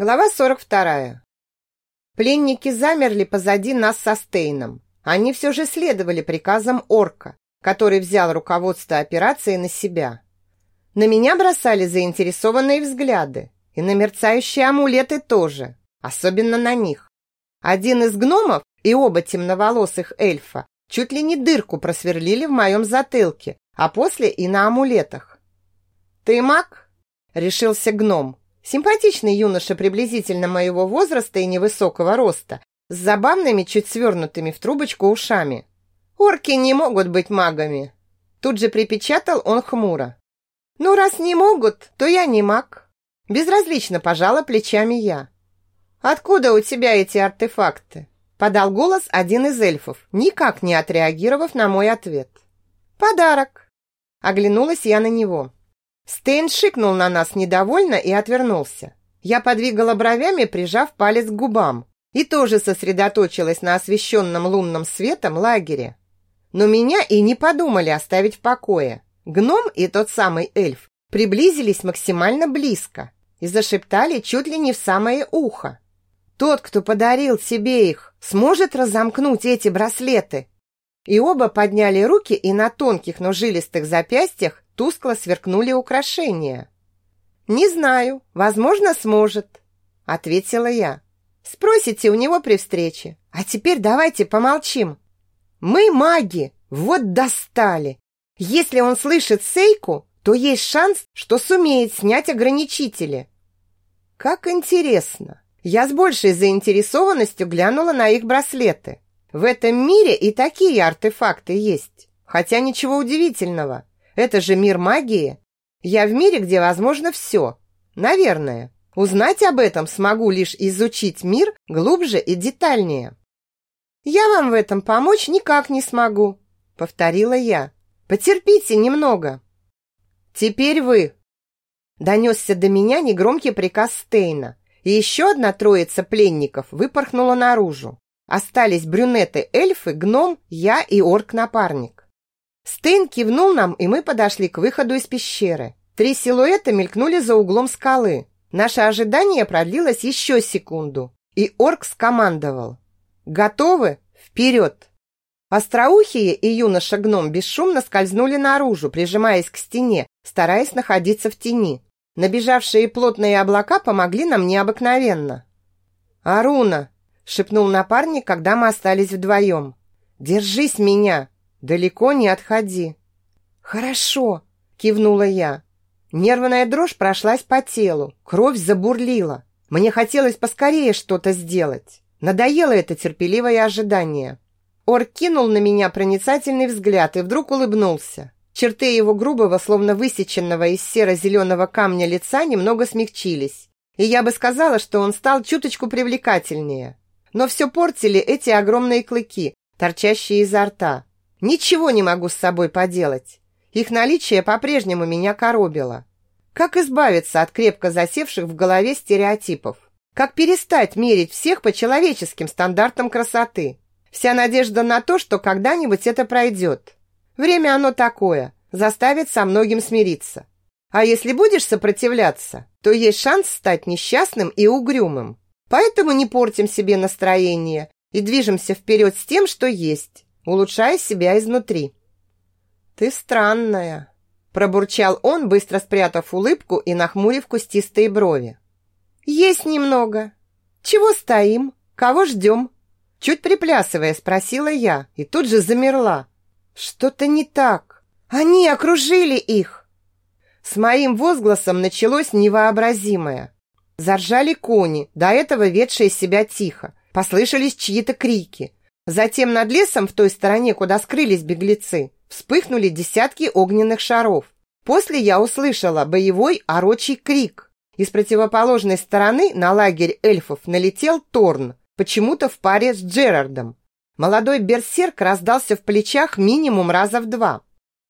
Глава 42. Пленники замерли позади нас со Стейном. Они все же следовали приказам орка, который взял руководство операцией на себя. На меня бросали заинтересованные взгляды, и на мерцающие амулеты тоже, особенно на них. Один из гномов и оба темноволосых эльфа чуть ли не дырку просверлили в моем затылке, а после и на амулетах. «Ты маг?» – решился гном, Симпатичный юноша приблизительно моего возраста и невысокого роста, с забавными, чуть свернутыми в трубочку ушами. Орки не могут быть магами. Тут же припечатал он хмуро. Ну, раз не могут, то я не маг. Безразлично пожала плечами я. Откуда у тебя эти артефакты? Подал голос один из эльфов, никак не отреагировав на мой ответ. Подарок. Оглянулась я на него. Стейн шикнул на нас недовольно и отвернулся. Я подвигала бровями, прижав палец к губам, и тоже сосредоточилась на освещенном лунным светом лагере. Но меня и не подумали оставить в покое. Гном и тот самый эльф приблизились максимально близко и зашептали чуть ли не в самое ухо. Тот, кто подарил себе их, сможет разомкнуть эти браслеты. И оба подняли руки и на тонких, но жилистых запястьях тускло сверкнули украшения. «Не знаю, возможно, сможет», — ответила я. «Спросите у него при встрече. А теперь давайте помолчим. Мы маги, вот достали. Если он слышит Сейку, то есть шанс, что сумеет снять ограничители». «Как интересно!» Я с большей заинтересованностью глянула на их браслеты. В этом мире и такие артефакты есть. Хотя ничего удивительного. Это же мир магии. Я в мире, где возможно все. Наверное. Узнать об этом смогу лишь изучить мир глубже и детальнее. Я вам в этом помочь никак не смогу, повторила я. Потерпите немного. Теперь вы. Донесся до меня негромкий приказ Стейна, и еще одна троица пленников выпорхнула наружу. Остались брюнеты-эльфы, гном, я и орк-напарник. Стейн кивнул нам, и мы подошли к выходу из пещеры. Три силуэта мелькнули за углом скалы. Наше ожидание продлилось еще секунду, и орк скомандовал. «Готовы? Вперед!» Остроухие и юноша-гном бесшумно скользнули наружу, прижимаясь к стене, стараясь находиться в тени. Набежавшие плотные облака помогли нам необыкновенно. «Аруна!» — шепнул напарник, когда мы остались вдвоем. «Держись меня!» Далеко не отходи. Хорошо, кивнула я. Нервная дрожь прошлась по телу, кровь забурлила. Мне хотелось поскорее что-то сделать. Надоело это терпеливое ожидание. Ор кинул на меня проницательный взгляд и вдруг улыбнулся. Черты его грубого, словно высеченного из серо-зеленого камня лица немного смягчились. И я бы сказала, что он стал чуточку привлекательнее. Но все портили эти огромные клыки, торчащие изо рта. Ничего не могу с собой поделать. Их наличие по-прежнему меня коробило. Как избавиться от крепко засевших в голове стереотипов? Как перестать мерить всех по человеческим стандартам красоты? Вся надежда на то, что когда-нибудь это пройдет. Время оно такое, заставит со многим смириться. А если будешь сопротивляться, то есть шанс стать несчастным и угрюмым. Поэтому не портим себе настроение и движемся вперед с тем, что есть улучшая себя изнутри. «Ты странная», – пробурчал он, быстро спрятав улыбку и нахмурив кустистые брови. «Есть немного. Чего стоим? Кого ждем?» Чуть приплясывая, спросила я и тут же замерла. «Что-то не так. Они окружили их!» С моим возгласом началось невообразимое. Заржали кони, до этого ведшие себя тихо. Послышались чьи-то крики. Затем над лесом в той стороне, куда скрылись беглецы, вспыхнули десятки огненных шаров. После я услышала боевой орочий крик. Из противоположной стороны на лагерь эльфов налетел Торн, почему-то в паре с Джерардом. Молодой берсерк раздался в плечах минимум раза в два.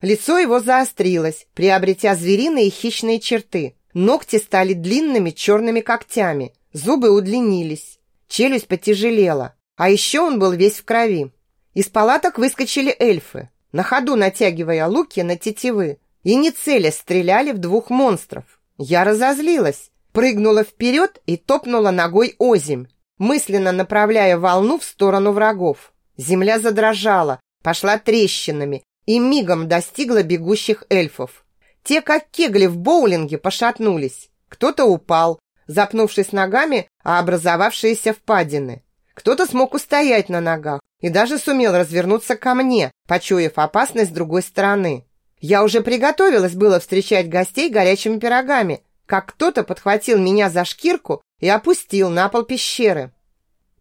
Лицо его заострилось, приобретя звериные хищные черты. Ногти стали длинными черными когтями, зубы удлинились, челюсть потяжелела. А еще он был весь в крови. Из палаток выскочили эльфы, на ходу натягивая луки на тетивы, и не целя стреляли в двух монстров. Я разозлилась. прыгнула вперед и топнула ногой озимь, мысленно направляя волну в сторону врагов. Земля задрожала, пошла трещинами и мигом достигла бегущих эльфов. Те, как кегли в боулинге, пошатнулись. Кто-то упал, запнувшись ногами о образовавшиеся впадины. Кто-то смог устоять на ногах и даже сумел развернуться ко мне, почуяв опасность с другой стороны. Я уже приготовилась было встречать гостей горячими пирогами, как кто-то подхватил меня за шкирку и опустил на пол пещеры.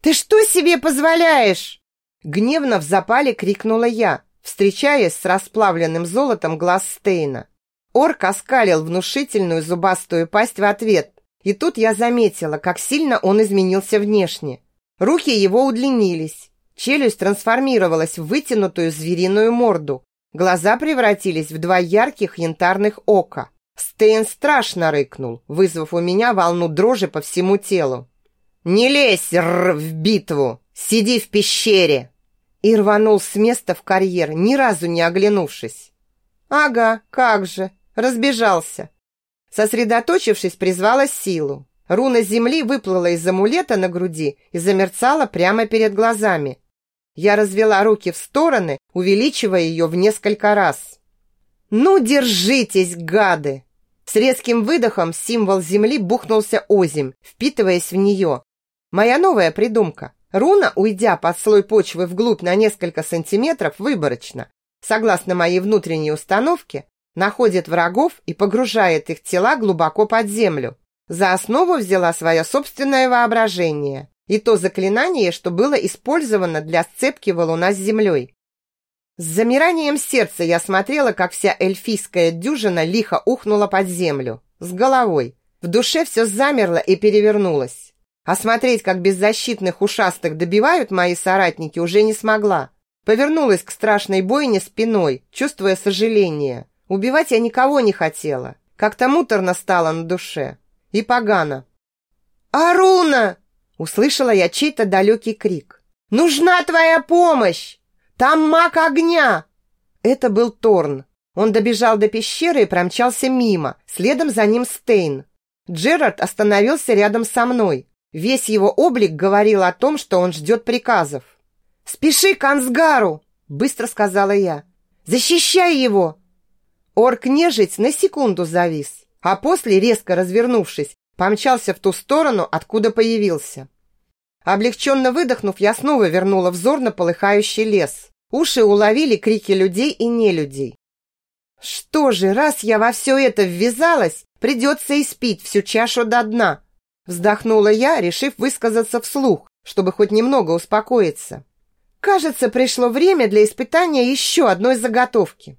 «Ты что себе позволяешь?» Гневно в запале крикнула я, встречаясь с расплавленным золотом глаз Стейна. Орк оскалил внушительную зубастую пасть в ответ, и тут я заметила, как сильно он изменился внешне. Руки его удлинились, челюсть трансформировалась в вытянутую звериную морду, глаза превратились в два ярких янтарных ока. Стейн страшно рыкнул, вызвав у меня волну дрожи по всему телу. «Не лезь р в битву! Сиди в пещере!» И рванул с места в карьер, ни разу не оглянувшись. «Ага, как же!» Разбежался. Сосредоточившись, призвала силу. Руна земли выплыла из амулета на груди и замерцала прямо перед глазами. Я развела руки в стороны, увеличивая ее в несколько раз. «Ну, держитесь, гады!» С резким выдохом символ земли бухнулся озимь, впитываясь в нее. Моя новая придумка. Руна, уйдя под слой почвы вглубь на несколько сантиметров выборочно, согласно моей внутренней установке, находит врагов и погружает их тела глубоко под землю. За основу взяла свое собственное воображение и то заклинание, что было использовано для сцепки валуна с землей. С замиранием сердца я смотрела, как вся эльфийская дюжина лихо ухнула под землю, с головой. В душе все замерло и перевернулось. А смотреть, как беззащитных ушастых добивают мои соратники, уже не смогла. Повернулась к страшной бойне спиной, чувствуя сожаление. Убивать я никого не хотела. Как-то муторно стало на душе. И погано. «Аруна!» Услышала я чей-то далекий крик. «Нужна твоя помощь! Там маг огня!» Это был Торн. Он добежал до пещеры и промчался мимо, следом за ним Стейн. Джерард остановился рядом со мной. Весь его облик говорил о том, что он ждет приказов. «Спеши к Ансгару!» – быстро сказала я. «Защищай его!» Орк-нежить на секунду завис, а после, резко развернувшись, помчался в ту сторону, откуда появился. Облегченно выдохнув, я снова вернула взор на полыхающий лес. Уши уловили крики людей и нелюдей. Что же, раз я во все это ввязалась, придется испить всю чашу до дна. Вздохнула я, решив высказаться вслух, чтобы хоть немного успокоиться. Кажется, пришло время для испытания еще одной заготовки.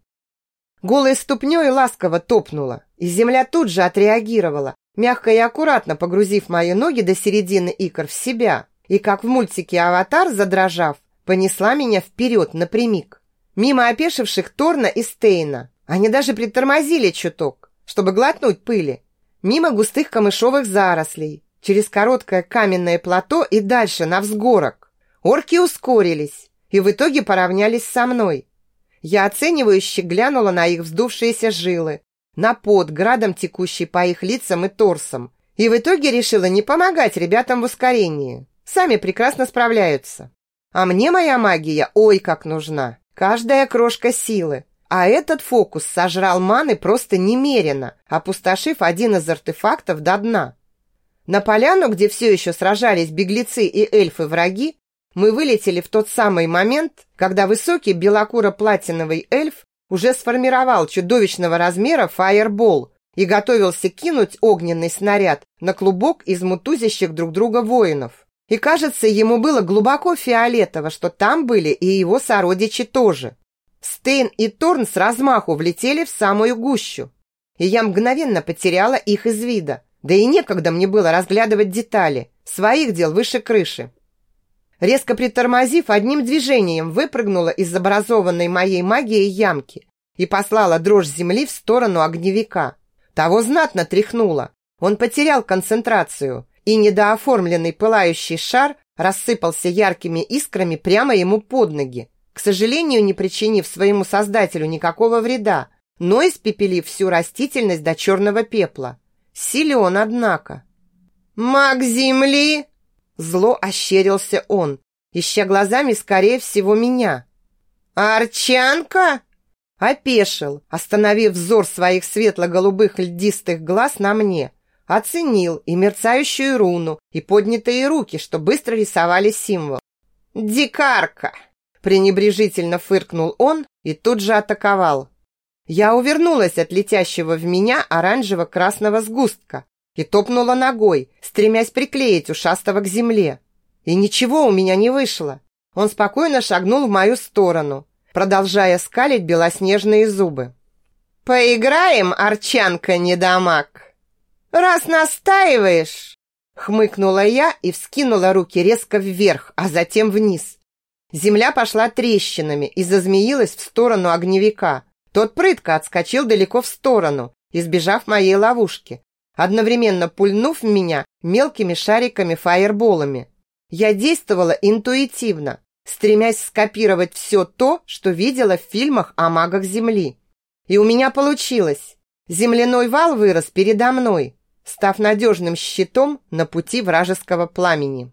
Голой ступней ласково топнула, и земля тут же отреагировала, мягко и аккуратно погрузив мои ноги до середины икр в себя, и как в мультике «Аватар», задрожав, понесла меня вперед напрямик. Мимо опешивших Торна и Стейна. Они даже притормозили чуток, чтобы глотнуть пыли, мимо густых камышовых зарослей, через короткое каменное плато и дальше на взгорок. Орки ускорились и в итоге поравнялись со мной. Я оценивающе глянула на их вздувшиеся жилы, на пот, градом текущий по их лицам и торсам, и в итоге решила не помогать ребятам в ускорении. Сами прекрасно справляются. А мне моя магия ой как нужна. Каждая крошка силы, а этот фокус сожрал маны просто немерено, опустошив один из артефактов до дна. На поляну, где все еще сражались беглецы и эльфы-враги, мы вылетели в тот самый момент, когда высокий белокуро-платиновый эльф уже сформировал чудовищного размера фаербол и готовился кинуть огненный снаряд на клубок из мутузящих друг друга воинов. И кажется, ему было глубоко фиолетово, что там были и его сородичи тоже. Стейн и Торн с размаху влетели в самую гущу, и я мгновенно потеряла их из вида. Да и некогда мне было разглядывать детали, своих дел выше крыши. Резко притормозив, одним движением выпрыгнула из образованной моей магией ямки и послала дрожь земли в сторону огневика. Того знатно тряхнуло. Он потерял концентрацию, и недооформленный пылающий шар рассыпался яркими искрами прямо ему под ноги к сожалению, не причинив своему создателю никакого вреда, но испепелив всю растительность до черного пепла. Силен, однако. «Маг земли!» Зло ощерился он, ища глазами, скорее всего, меня. «Арчанка?» Опешил, остановив взор своих светло-голубых льдистых глаз на мне. Оценил и мерцающую руну, и поднятые руки, что быстро рисовали символ. «Дикарка!» пренебрежительно фыркнул он и тут же атаковал. Я увернулась от летящего в меня оранжево-красного сгустка и топнула ногой, стремясь приклеить ушастого к земле. И ничего у меня не вышло. Он спокойно шагнул в мою сторону, продолжая скалить белоснежные зубы. «Поиграем, Арчанка-недомаг?» «Раз настаиваешь!» Хмыкнула я и вскинула руки резко вверх, а затем вниз. Земля пошла трещинами и зазмеилась в сторону огневика. Тот прытко отскочил далеко в сторону, избежав моей ловушки, одновременно пульнув меня мелкими шариками-фаерболами. Я действовала интуитивно, стремясь скопировать все то, что видела в фильмах о магах Земли. И у меня получилось. Земляной вал вырос передо мной, став надежным щитом на пути вражеского пламени.